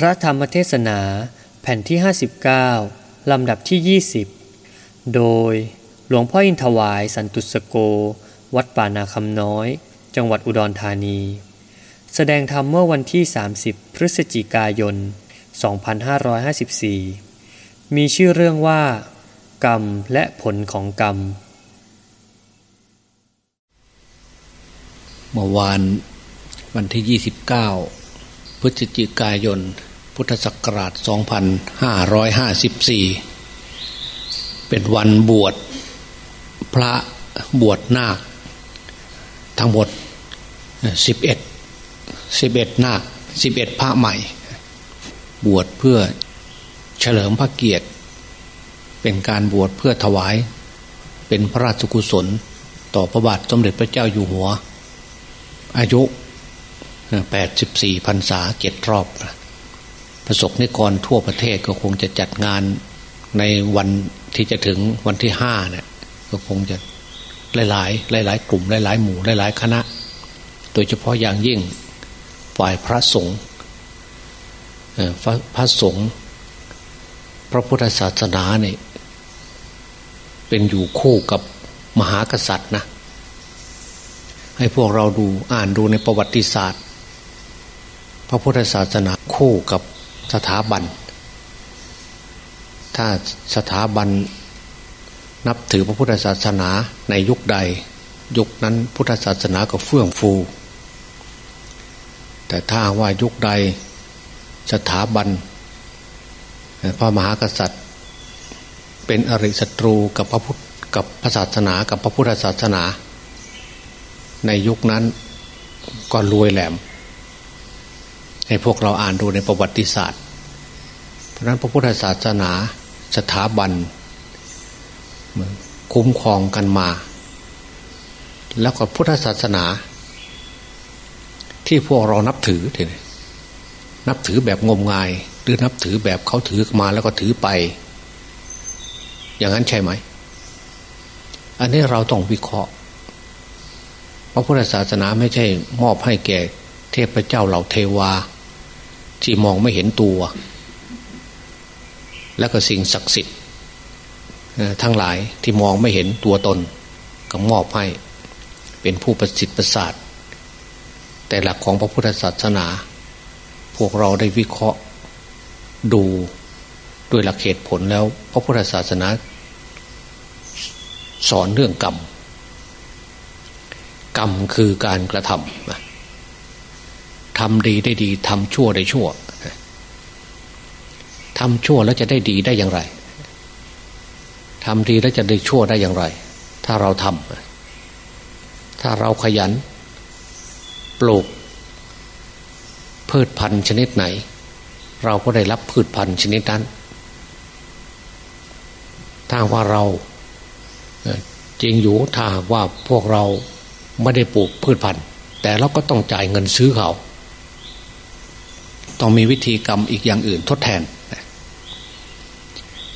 พระธรรมเทศนาแผ่นที่ 59 ลำดับที่ 20 โดยหลวงพ่ออินทวายสันตุสโก วัดป่านาคำน้อย จังหวัดอุดรธานี แสดงธรรมเมื่อวันที่ 30 พฤศจิกายน 2554 มีชื่อเรื่องว่า กรรมและผลของกรรม เมื่อวานวันที่ 29 พฤศจิกายน พุทธศักราช 2554 เป็นวันบวชพระบวชนาค ทั้งหมด 11 11 นาค 11 พระใหม่ บวชเพื่อเฉลิมพระเกียรติ เป็นการบวชเพื่อถวาย เป็นพระราชกุศล ต่อพระบาทสมเด็จพระเจ้าอยู่หัว อายุ แปดสิบสี่พรรษาเจ็ดรอบ ประสบนิกรทั่วประเทศก็คงจะจัดงานในวันที่จะถึงวันที่ห้าเนี่ยก็คงจะหลาย ๆ หลาย ๆ กลุ่มหลาย ๆ หมู่หลาย ๆ คณะ โดยเฉพาะอย่างยิ่งฝ่ายพระสงฆ์พระสงฆ์พระพุทธศาสนาเนี่ยเป็นอยู่คู่กับมหากษัตริย์นะให้พวกเราดูอ่านดูในประวัติศาสตร์ พระพุทธศาสนาคู่กับสถาบัน ถ้าสถาบันนับถือพระพุทธศาสนาในยุคใด ยุคนั้นพุทธศาสนาก็เฟื่องฟู แต่ถ้าว่ายุคใดสถาบัน พระมหากษัตริย์ เป็นอริศัตรูกับพระพุทธกับพระศาสนากับพระพุทธศาสนา ในยุคนั้นก็รวยแหลม ให้พวกเราอ่านดูในประวัติศาสตร์ เพราะนั้นพระพุทธศาสนาสถาบันคุ้มครองกันมา แล้วก็พุทธศาสนา ที่พวกเรานับถือทีนี้นับถือแบบงมงาย หรือนับถือแบบเขาถือมาแล้วก็ถือไป อย่างนั้นใช่ไหม อันนี้เราต้องวิเคราะห์พระพุทธศาสนาไม่ใช่มอบให้แก่เทพเจ้าเหล่าเทวา ที่มองไม่เห็นตัว และก็สิ่งศักดิ์สิทธิ์ทั้งหลายที่มองไม่เห็นตัวตนก็มอบให้ เป็นผู้ประสิทธิ์ประสาท แต่หลักของพระพุทธศาสนา พวกเราได้วิเคราะห์ดูด้วยหลักเหตุผลแล้ว พระพุทธศาสนา สอนเรื่องกรรม กรรมคือการกระทำ ทำดีได้ดีทำชั่วได้ชั่วทำชั่วแล้วจะได้ดีได้อย่างไรทำดีแล้วจะได้ชั่วได้อย่างไร ถ้าเราทำถ้าเราขยัน ปลูก พืชพันธุ์ชนิดไหน เราก็ได้รับพืชพันธุ์ชนิดนั้น ถ้าว่าเราจริงอยู่ถ้าว่าพวกเราไม่ได้ปลูกพืชพันธุ์ แต่เราก็ต้องจ่ายเงินซื้อเขา ต้องมีวิธีกรรมอีกอย่างอื่นทดแทน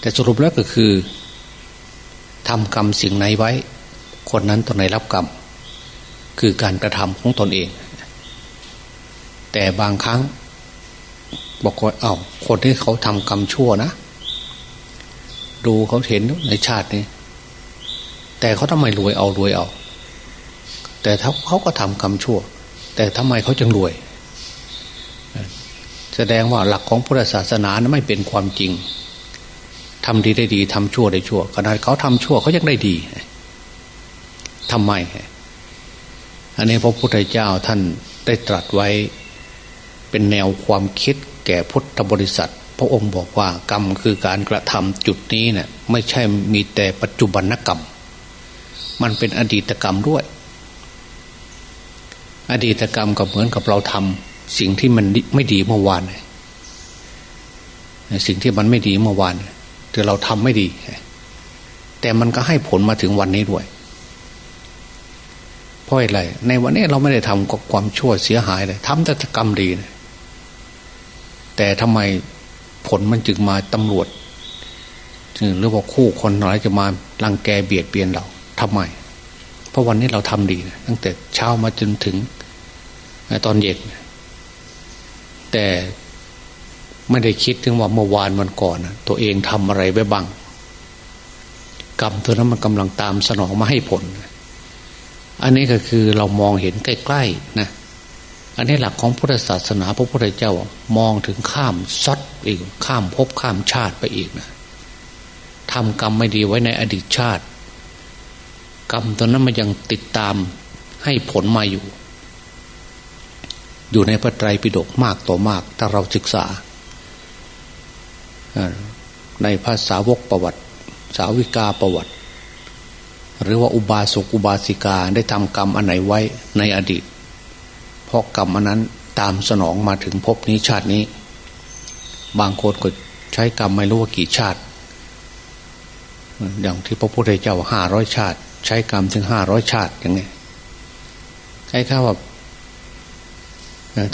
แต่สรุปแล้วก็คือทำกรรมสิ่งไหนไว้ คนนั้นต้องได้รับกรรม คือการกระทำของตนเอง แต่บางครั้ง บอกว่าเอา้าคนที่เขาทำกรรมชั่วนะ ดูเขาเห็นในชาตินี้ แต่เขาทำไมรวยเอารวยเอา แต่ถ้าเขาก็ทำกรรมชั่ว แต่ทำไมเขาจึงรวย แสดงว่าหลักของพุทธศาสนานะไม่เป็นความจริงทำดีได้ดีทำชั่วได้ชั่วขนาดเขาทำชั่วเขายังได้ดีทำไม อันนี้พระพุทธเจ้าท่านได้ตรัสไว้เป็นแนวความคิดแก่พุทธบริษัท พระองค์บอกว่ากรรมคือการกระทำจุดนี้เนะี่ยไม่ใช่มีแต่ปัจจุบันกรรม มันเป็นอดีตกรรมด้วย อดีตกรรมก็เหมือนกับเราทำ สิ่งที่มันไม่ดีเมื่อวานสิ่งที่มันไม่ดีเมื่อวานคือเราทำไม่ดี แต่มันก็ให้ผลมาถึงวันนี้ด้วยเพราะอะไรในวันนี้เราไม่ได้ทำความชั่วเสียหายเลยทำแต่กรรมดีนะแต่ทำไมผลมันจึงมาตำรวจหรือว่าคู่คนอะไรจะมาลังแกเบียดเบียนเราทำไม เพราะวันนี้เราทำดีนะตั้งแต่เช้ามาจนถึงตอนเย็น แต่ไม่ได้คิดถึงว่าเมื่อวานวันก่อนตัวเองทำอะไรไว้บ้าง กรรมตัวนั้นมันกำลังตามสนองมาให้ผล อันนี้ก็คือเรามองเห็นใกล้ๆนะอันนี้หลักของพุทธศาสนาพระพุทธเจ้ามองถึงข้ามซัดอีกข้ามภพข้ามชาติไปอีกนะทำกรรมไม่ดีไว้ในอดีตชาติ กรรมตัวนั้นมันยังติดตามให้ผลมาอยู่ อยู่ในพระไตรปิฎกมากต่อมาก ถ้าเราศึกษา ในภาษาวกประวัติ สาวิกาประวัติ หรือว่าอุบาสกอุบาสิกาได้ทำกรรมอันไหนไว้ในอดีต เพราะกรรมอันนั้นตามสนองมาถึงภพนี้ชาตินี้ บางคนก็ใช้กรรมไม่รู้ว่ากี่ชาติ อย่างที่พระพุทธเจ้าห้าร้อยชาติ ใช้กรรมถึงห้าร้อยชาติอย่างนี้ใช้ข้าว่า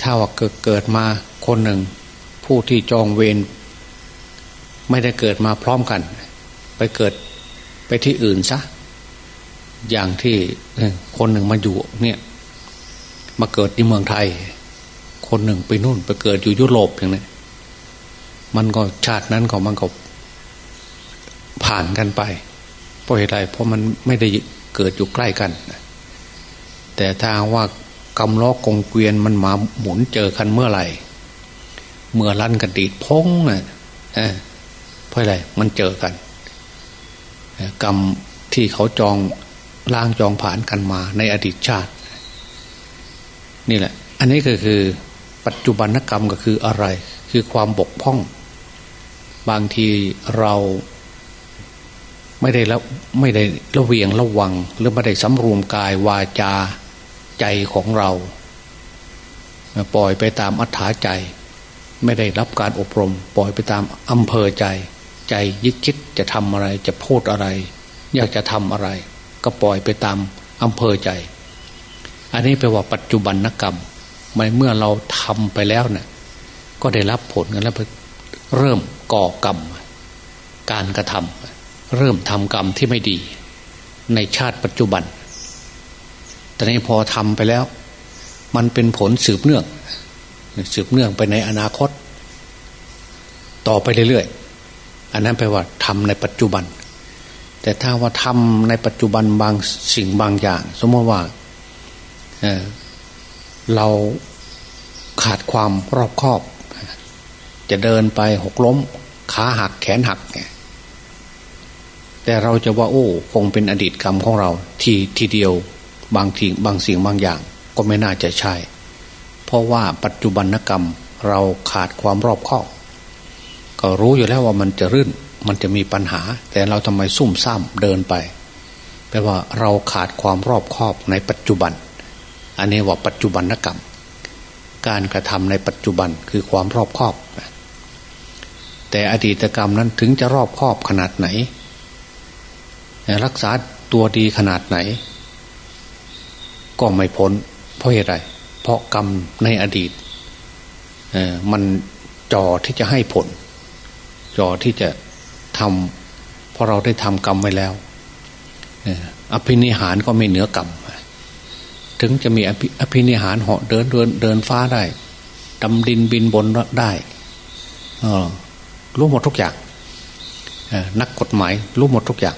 ถ้าว่าเกิดมาคนหนึ่ง ผู้ที่จองเวรไม่ได้เกิดมาพร้อมกัน ไปเกิดไปที่อื่นซะอย่างที่คนหนึ่งมาอยู่เนี่ยมาเกิดที่เมืองไทย คนหนึ่งไปนู่นไปเกิดอยู่ยุโรปอย่างนี้มันก็ชาตินั้นก็มันก็ผ่านกันไป เพราะเหตุไรเพราะมันไม่ได้เกิดอยู่ใกล้กัน แต่ถ้าว่า กำล้อกงเกวียนมันมาหมุนเจอกันเมื่อไหร่ เมื่อลั่นกันดีดพงนะ่ะเพราะอะไรมันเจอกันกรรมที่เขาจองล่างจองผ่านกันมาในอดีตชาติ นี่แหละ อันนี้ก็คือปัจจุบันกรรมก็คืออะไร คือความบกพร่อง บางทีเราไม่ได้แล้วไม่ได้ระเวียงระวัง หรือไม่ได้สำรวมกายวาจา ใจของเรา ปล่อยไปตามอัธยาใจ ไม่ได้รับการอบรม ปล่อยไปตามอำเภอใจ ใจยึดคิดจะทำอะไรจะพูดอะไร อยากจะทำอะไร ก็ปล่อยไปตามอำเภอใจ อันนี้แปลว่าปัจจุบันนกรรมเมื่อเราทำไปแล้วเนะี่ยก็ได้รับผลกันแล้วเริ่มก่อกรรม การกระทำเริ่มทำกรรมที่ไม่ดี ในชาติปัจจุบัน แต่นี้พอทำไปแล้ว มันเป็นผลสืบเนื่อง สืบเนื่องไปในอนาคต ต่อไปเรื่อยๆ อันนั้นแปลว่าทำในปัจจุบัน แต่ถ้าว่าทำในปัจจุบันบางสิ่งบางอย่าง สมมติว่าเเราขาดความรอบคอบ จะเดินไปหกล้ม ขาหักแขนหักแต่เราจะว่าโอ้ คงเป็นอดีตกรรมของเรา ทีทีเดียว บางทีบางสิ่งบางอย่างก็ไม่น่าจะใช่ เพราะว่าปัจจุบันกรรมเราขาดความรอบคอบ ก็รู้อยู่แล้วว่ามันจะรื่น มันจะมีปัญหา แต่เราทำไมซุ่มซ่ามเดินไปแปลว่าเราขาดความรอบคอบในปัจจุบัน อันนี้ว่าปัจจุบันกรรม การกระทำในปัจจุบันคือความรอบคอบ แต่อดีตกรรมนั้นถึงจะรอบคอบขนาดไหน รักษาตัวดีขนาดไหน ก็ไม่พ้น เพราะเหตุไร เพราะกรรมในอดีตมันจ่อที่จะให้ผลจ่อที่จะทำเพราะเราได้ทำกรรมไว้แล้วอภินิหารก็ไม่เหนือกรรมถึงจะมีอภินิหารเหาะเดินเดินเดินฟ้าได้ดำดินบินบนได้รู้หมดทุกอย่างนักกฎหมายรู้หมดทุกอย่าง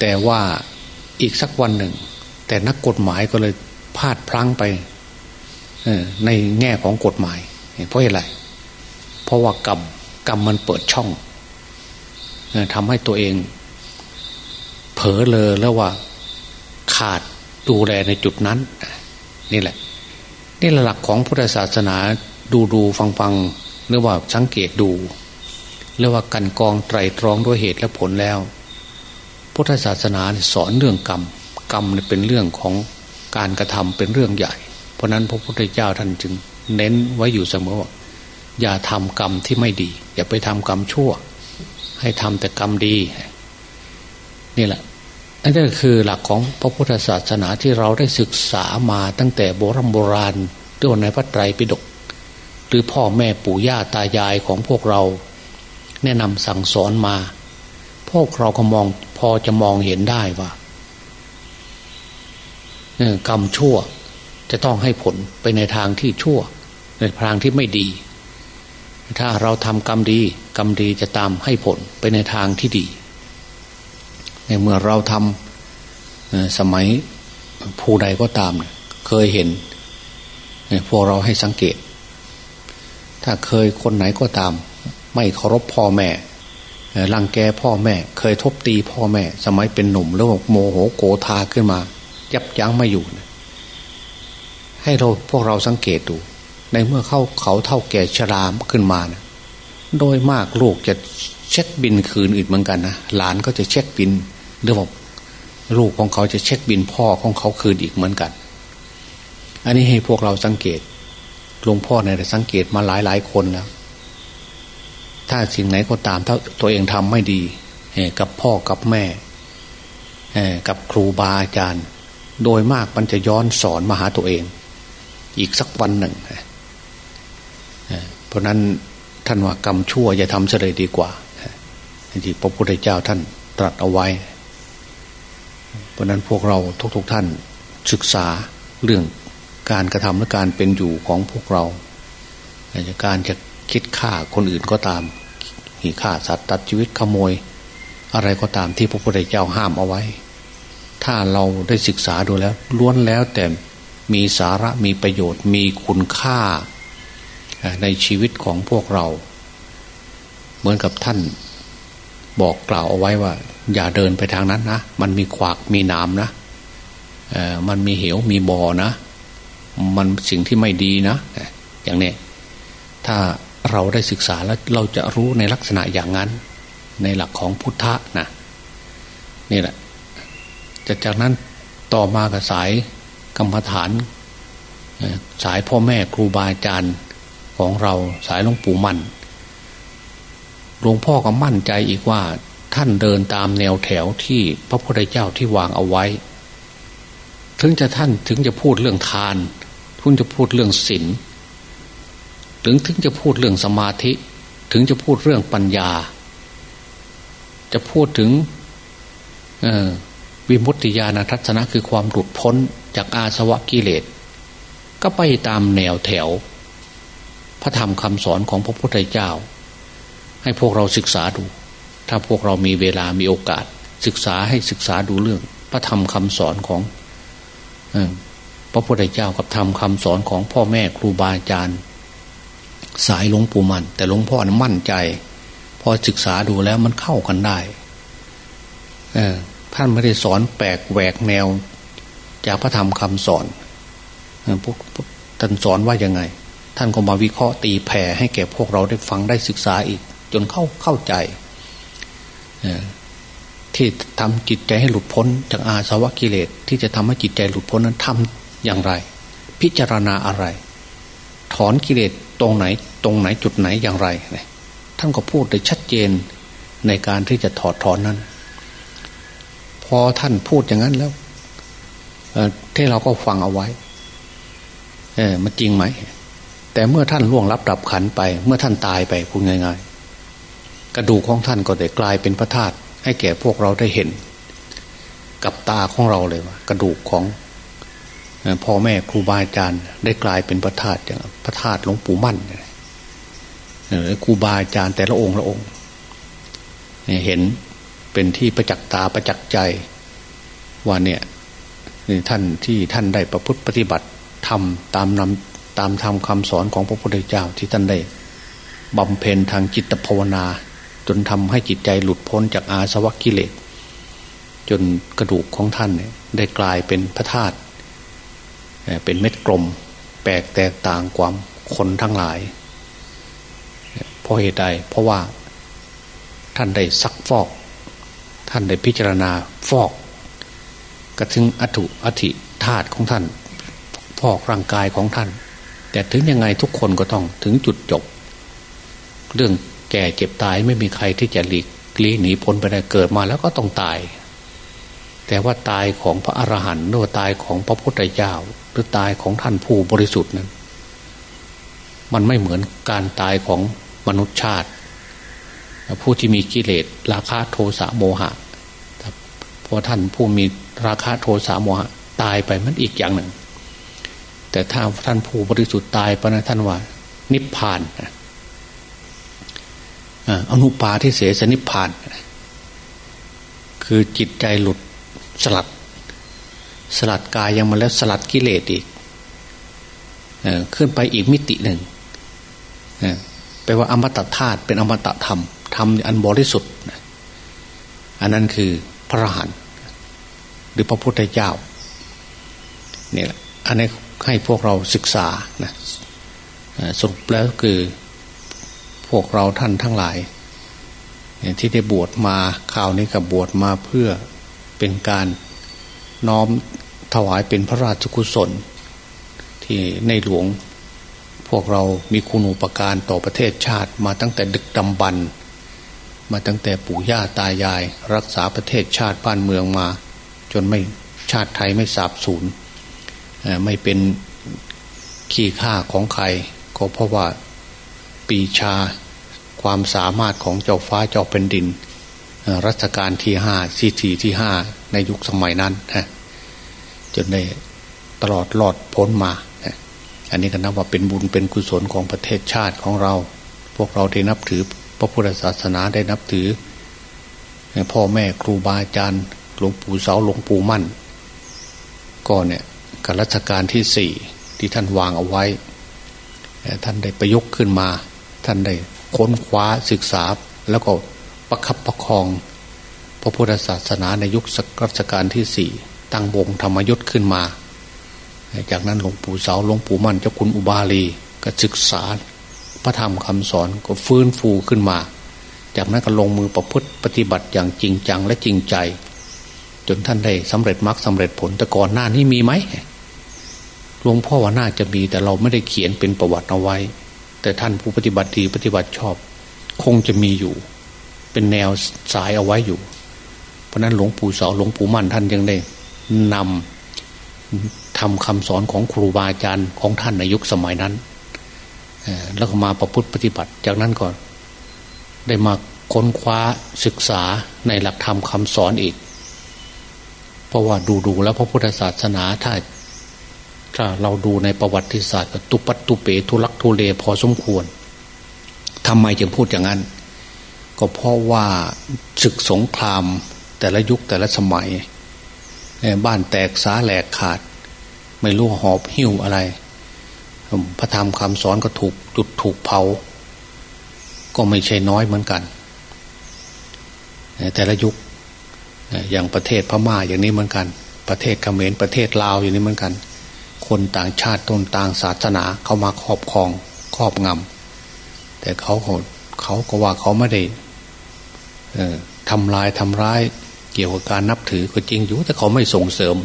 แต่ว่าอีกสักวันหนึ่ง แต่นักกฎหมายก็เลยพลาดพลั้งไปในแง่ของกฎหมาย เพราะอะไร เพราะว่ากรรมกรรมมันเปิดช่องทำให้ตัวเอง เผลอเลยแล้วว่าขาดดูแลในจุดนั้น นี่แหละ นี่หลักของพุทธศาสนาดูดูฟังฟังหรือว่าสังเกตดูหรือว่ากันกองไตรตรองด้วยเหตุและผลแล้ว พุทธศาสนาสอนเรื่องกรรม กรรมเป็นเรื่องของการกระทำเป็นเรื่องใหญ่ เพราะนั้นพระพุทธเจ้าท่านจึงเน้นไว้อยู่เสมอว่าอย่าทำกรรมที่ไม่ดี อย่าไปทำกรรมชั่ว ให้ทำแต่กรรมดีนี่แหละนั่นก็คือหลักของพระพุทธศาสนาที่เราได้ศึกษามาตั้งแต่โบรโบราณด้วยในพระไตรปิฎกหรือพ่อแม่ปู่ย่าตายายของพวกเรา แนะนำสั่งสอนมา พวกเราก็มองพอจะมองเห็นได้ว่า กรรมชั่ว จะต้องให้ผลไปในทางที่ชั่ว ในทางที่ไม่ดี ถ้าเราทำกรรมดี กรรมดีจะตามให้ผลไปในทางที่ดี ในเมื่อเราทำสมัยผู้ใดก็ตาม เคยเห็น พวกเราให้สังเกต ถ้าเคยคนไหนก็ตาม ไม่เคารพพ่อแม่รังแกพ่อแม่ เคยทบตีพ่อแม่ สมัยเป็นหนุ่มแล้วโมโหโกธาขึ้นมา ยับยั้งไม่อยู่ให้เราพวกเราสังเกตดู ในเมื่อเข้าเขาเท่าแก่ชรามขึ้นมานะโดยมากลูกจะเช็คบินคืนอื่นเหมือนกันนะหลานก็จะเช็คบินหรือว่าลูกของเขาจะเช็คบินพ่อของเขาคืนอีกเหมือนกัน อันนี้ให้พวกเราสังเกตหลวงพ่อเนี่ยสังเกตมาหลายหลายคนแล้ว ถ้าสิ่งไหนก็ตามถ้าตัวเองทำไม่ดีกับพ่อกับแม่กับครูบาอาจารย์ โดยมากมันจะย้อนสอนมาหาตัวเอง อีกสักวันหนึ่งเพราะนั้นท่านว่ากรรมชั่วอย่าทำเฉลยดีกว่าที่พระพุทธเจ้าท่านตรัสเอาไว้ เพราะนั้นพวกเราทุกๆทท่านศึกษาเรื่องการกระทำและการเป็นอยู่ของพวกเราการจะคิดฆ่าคนอื่นก็ตามหีฆ่าสัตว์ตัดชีวิตขโมย อะไรก็ตามที่พระพุทธเจ้าห้ามเอาไว้ ถ้าเราได้ศึกษาดูแล้ว ล้วนแล้วแต่มีสาระมีประโยชน์ มีคุณค่าในชีวิตของพวกเรา เหมือนกับท่านบอกกล่าวเอาไว้ว่า อย่าเดินไปทางนั้นนะ มันมีขวากมีน้ำนะมันมีเหวมีบ่อนะ มันสิ่งที่ไม่ดีนะ อย่างนี้ถ้าเราได้ศึกษาแล้วเราจะรู้ในลักษณะอย่างนั้น ในหลักของพุทธะนะนี่แหละ จากจากนั้นต่อมากับสายกรรมฐาน สายพ่อแม่ครูบาอาจารย์ของเราสายหลวงปู่มั่นหลวงพ่อก็มั่นใจอีกว่าท่านเดินตามแนวแถวที่พระพุทธเจ้าที่วางเอาไว้ ถึงจะท่านถึงจะพูดเรื่องทานถึงจะพูดเรื่องศีลถึงถึงจะพูดเรื่องสมาธิ ถึงจะพูดเรื่องปัญญา จะพูดถึง วิมุตติญาณทัศนะคือความหลุดพ้นจากอาสวะกิเลส ก็ไปตามแนวแถว พระธรรมคำสอนของพระพุทธเจ้า ให้พวกเราศึกษาดู ถ้าพวกเรามีเวลามีโอกาส ศึกษาให้ศึกษาดูเรื่อง พระธรรมคำสอนของพระพุทธเจ้ากับธรรมคำสอนของพ่อแม่ครูบาอาจารย์สายหลวงปู่มัน แต่หลวงพ่อนะมั่นใจ พอศึกษาดูแล้วมันเข้ากันได้ ท่านไม่ได้สอนแปลกแหวกแนว จากพระธรรมคำสอนพวกท่านสอนว่ายังไง ท่านก็มาวิเคราะห์ตีแผ่ให้แก่พวกเราได้ฟังได้ศึกษาอีก จนเข้าเข้าใจที่ทำจิตใจให้หลุดพ้น จากอาสวะกิเลส ที่จะทำให้จิตใจหลุดพ้นนั้นทำอย่างไร พิจารณาอะไร ถอนกิเลสตรงไหน ตรงไหนจุดไหนอย่างไร ท่านก็พูดได้ชัดเจนในการที่จะถอดถอนนั้น อท่านพูดอย่างนั้นแล้วที่เราก็ฟังเอาไว้ เออมันจริงไหม แต่เมื่อท่านล่วงรับดับขันไป เมื่อท่านตายไปพูดง่ายๆ กระดูกของท่านก็ได้กลายเป็นพระธาตุให้แก่พวกเราได้เห็น กับตาของเราเลยว่ากระดูกของพ่อแม่ครูบาอาจารย์ ได้กลายเป็นพระธาตุอย่างพระธาตุหลวงปู่มั่นครูบาอาจารย์แต่ละองค์ละองค์เห็น เป็นที่ประจักษ์ตาประจักษ์ใจว่าเนี่ยท่านที่ท่านได้ประพฤติปฏิบัติทำตามนำตามธรรมคำสอนของพระพุทธเจ้าที่ท่านได้บำเพ็ญทางจิตภาวนา จนทำให้จิตใจหลุดพ้นจากอาสวะกิเลสจนกระดูกของท่านเนี่ยได้กลายเป็นพระธาตุเป็นเม็ดกลมแปลกแตกต่างความคนทั้งหลายเพราะเหตุใดเพราะว่าท่านได้ซักฟอก ท่านได้พิจารณาฟอก กระทึงอัตุอธิธาตุของท่าน ฟอกร่างกายของท่าน แต่ถึงยังไงทุกคนก็ต้องถึงจุดจบ เรื่องแก่เจ็บตายไม่มีใครที่จะหลีกลี่หนีพ้นไปได้เกิดมาแล้วก็ต้องตาย แต่ว่าตายของพระอรหันต์หรือตายของพระพุทธเจ้า หรือตายของท่านผู้บริสุทธิ์นั้น มันไม่เหมือนการตายของมนุษย์ชาติ ผู้ที่มีกิเลสราคะโทสะโมหะเพราะท่านผู้มีราคะโทสะโมหะ ตายไปมันอีกอย่างหนึ่ง แต่ถ้าท่านผู้บริสุทธิ์ตายไปนะท่านว่า นิพพานอนุปาที่เสสนิพาน คือจิตใจหลุดสลัด สลัดกายยังมาแล้วสลัดกิเลสอีกขึ้นไปอีกมิติหนึ่งแปลว่าอมตะธาตุเป็นอมตะธรรม ธรรมอันบริสุทธิ์อันนั้นคือพระหันหรือพระพุทธเจ้าเนี่ยอันนี้ให้พวกเราศึกษานะสรุปแล้วคือพวกเราท่านทั้งหลายที่ได้บวชมาข่าวนี้กับบวชมาเพื่อเป็นการน้อมถวายเป็นพระราชกุศล ที่ในหลวง พวกเรามีคุณูปการต่อประเทศชาติมาตั้งแต่ดึกดำบรร มาตั้งแต่ปู่ย่าตายาย รักษาประเทศชาติบ้านเมืองมา จนไม่ชาติไทยไม่สาบสูญไม่เป็นขี้ข้าของใคร ก็เพราะว่าปีชาความสามารถของเจ้าฟ้าเจ้าเป็นดิน รัชกาลที่ห้าสีทีที่ห้าในยุคสมัยนั้นฮะจนได้ตลอดรอดพ้นมา อันนี้ก็นับว่าเป็นบุญเป็นกุศลของประเทศชาติของเรา พวกเราได้นับถือ ระพุทธศาสนาได้นับถือ พ่อแม่ครูบาอาจารย์หลวงปู่เสาหลวงปู่มั่น ก็เนี่ยกับรัชกาลที่สี่ที่ท่านวางเอาไว้ ท่านได้ประยุกต์ขึ้นมา ท่านได้ค้นคว้าศึกษา แล้วก็ประคับประคอง พระพุทธศาสนาในยุครัชกาลที่สี่ตั้งวงธรรมยุทธ์ขึ้นมา จากนั้นหลวงปู่เสาหลวงปู่มั่นเจ้าคุณอุบาลีก็ศึกษา พระธรรมคำสอนก็ฟื้นฟูขึ้นมา จากนั้นก็ลงมือประพฤติปฏิบัติอย่างจริงจังและจริงใจ จนท่านได้สำเร็จมรรคสาเร็จผลแต่ก่อนหน้านี้มีไหมหลวงพ่อว่าน่าจะมีแต่เราไม่ได้เขียนเป็นประวัติเอาไว้ แต่ท่านผู้ปฏิบัติดีปฏิบัติชอบ คงจะมีอยู่ เป็นแนวสายเอาไว้อยู่ เพราะนั้นหลวงปู่เสาหลวงปู่มั่นท่านยังได้นำทำคำสอนของครูบาอาจารย์ของท่านในยุคสมัยนั้น แล้วก็มาประพฤติปฏิบัติ จากนั้นก่อน ได้มาค้นคว้าศึกษาในหลักธรรมคำสอนอีก เพราะว่าดูดูแล้วพระพุทธศาสนาถ้าถ้าเราดูในประวัติศาสตร์ตุปัตตุเปทุลักทุเลพอสมควรทำไมจึงพูดอย่างนั้น ก็เพราะว่าศึกสงครามแต่ละยุคแต่ละสมัย บ้านแตกสาแหลกขาด ไม่รู้หอบหิ้วอะไร พระธรรมคำสอนก็ถูกจุดถูกเผา ก็ไม่ใช่น้อยเหมือนกัน แต่ละยุคอย่างประเทศพม่าอย่างนี้เหมือนกัน ประเทศเขมรประเทศลาวอย่างนี้เหมือนกัน คนต่างชาติตนต่างศาสนาเขามาครอบครองครอบงำแต่เขาเขาก็ว่าเขาไม่ได้ทำลายทำร้ายเกี่ยวกับการนับถือก็จริงอยู่ แต่เขาไม่ส่งเสริม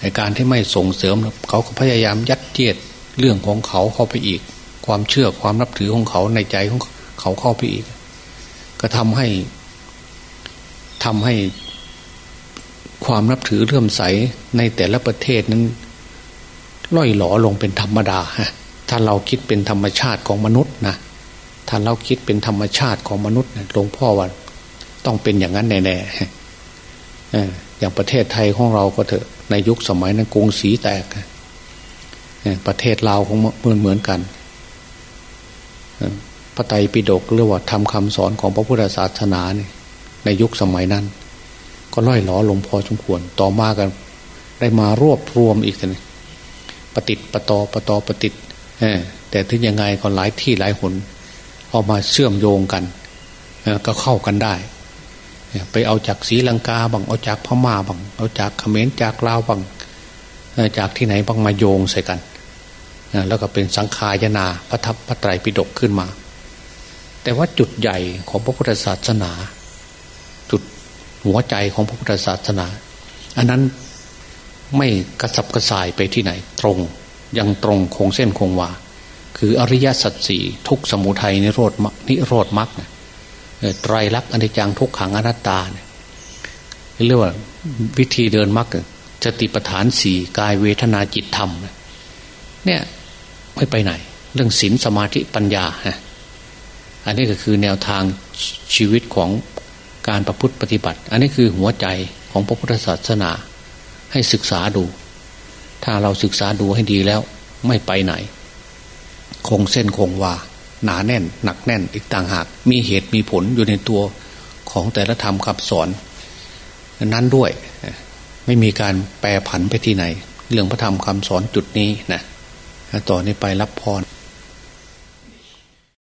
ในการที่ไม่ส่งเสริมเขาก็พยายามยัดเยียด เรื่องของเขาเข้าไปอีก ความเชื่อความนับถือของเขาในใจของเขาเข้าไปอีก ก็ทำให้ทำให้ความนับถือเลื่อมใสในแต่ละประเทศนั้นล่อยหลอลงเป็นธรรมดาฮะถ้าเราคิดเป็นธรรมชาติของมนุษย์นะถ้าเราคิดเป็นธรรมชาติของมนุษย์หลวงพ่อว่าต้องเป็นอย่างนั้นแน่ๆอย่างประเทศไทยของเราก็เถอะในยุคสมัยนั้นกรุงศรีแตก ประเทศลาวของเหมือนเหมือนกันพระไตรปิฎกเรียกว่าทำคำสอนของพระพุทธศาสนาในยุคสมัยนั้น ก็ล่อยหลอลงพอสมควรต่อมากัน ได้มารวบรวมอีกทีปฏิติปตอปตอปฏิติแต่ถึงยังไงก็หลายที่หลายหนเอามาเชื่อมโยงกันก็เข้ากันได้ ไปเอาจากศรีลังกาบางเอาจากพม่าบางเอาจากเขมรจากลาวบางจากที่ไหนบางมาโยงใส่กัน แล้วก็เป็นสังขายนาพระทัพพระไตรปิฎกขึ้นมา แต่ว่าจุดใหญ่ของพระพุทธศาสนา จุดหัวใจของพระพุทธศาสนา อันนั้นไม่กระสับกระส่ายไปที่ไหน ตรงยังตรงคงเส้นคงวาคืออริยสัจสี่ทุกสมุทัยนิโรธนิโรธมรรคไตรลักษณ์อนิจจังทุกขังอนัตตาเนี่ยเรียกว่าวิธีเดินมรรคจติปฐานสี่กายเวทนาจิตธรรมเนี่ย ไม่ไปไหน เรื่องศีลสมาธิปัญญาฮะอันนี้ก็คือแนวทางชีวิตของการประพฤติปฏิบัติ อันนี้คือหัวใจของพระพุทธศาสนา ให้ศึกษาดู ถ้าเราศึกษาดูให้ดีแล้วไม่ไปไหน คงเส้นคงวาหนาแน่น หนักแน่นอีกต่างหาก มีเหตุมีผลอยู่ในตัวของแต่ละธรรมคำสอน นั้นด้วย ไม่มีการแปรผันไปที่ไหน เรื่องพระธรรมคำสอนจุดนี้นะ ต่อนนี้ไปรับพร